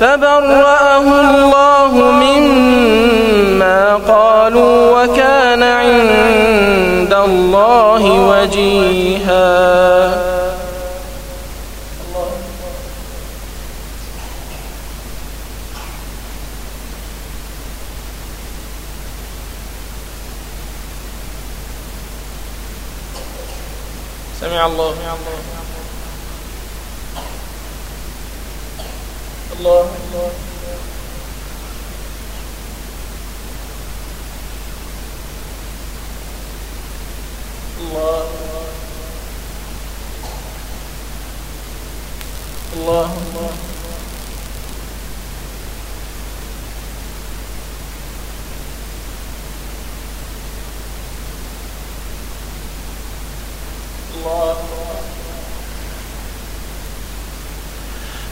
فبرأه الله مما قالوا وكان عند الله وجيها. سمع الله. الله الله الله. الله. الله. الله.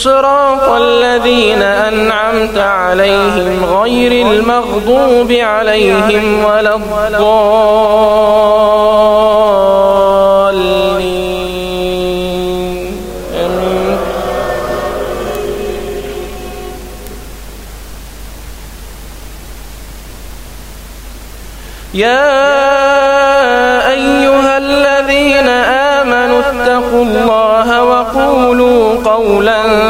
صراط الذين أنعمت عليهم غير المغضوب عليهم ولا الضالين. يا أيها الذين آمنوا اتقوا الله وقولوا قولا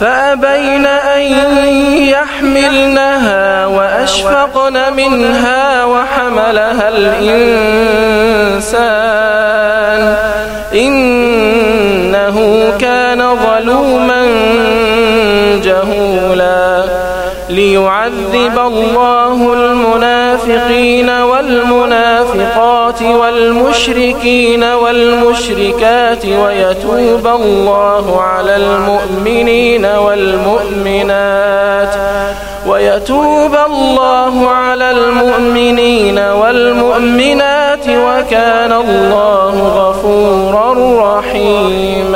فأبين أن يحملنها وأشفقن منها وحملها الإنسان. ليعذب الله المنافقين والمنافقات والمشركين والمشركات ويتوب الله على المؤمنين والمؤمنات ويتوب الله على المؤمنين والمؤمنات وكان الله غفورا رحيما